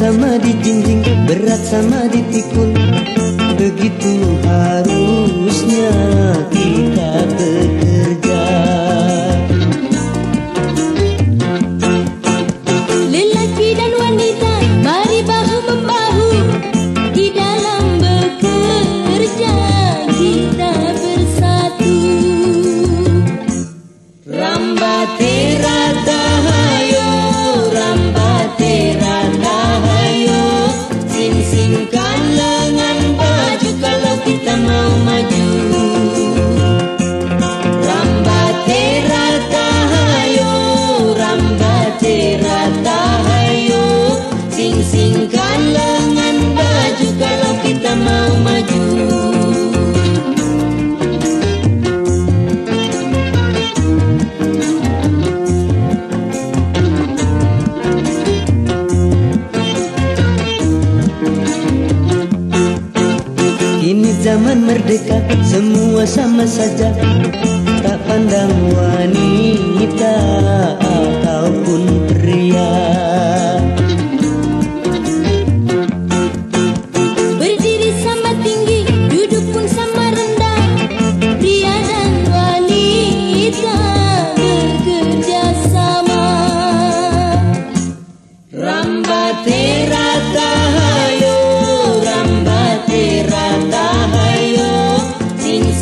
sama dijinjing Berat sama dipikul Begitu harusnya kita bekerja. Lelaki dan wanita mari bahu membahu. Di dalam bekerja kita bersatu. Rambati rata zaman merdeka semua sama saja. Tak pandang wanita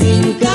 sin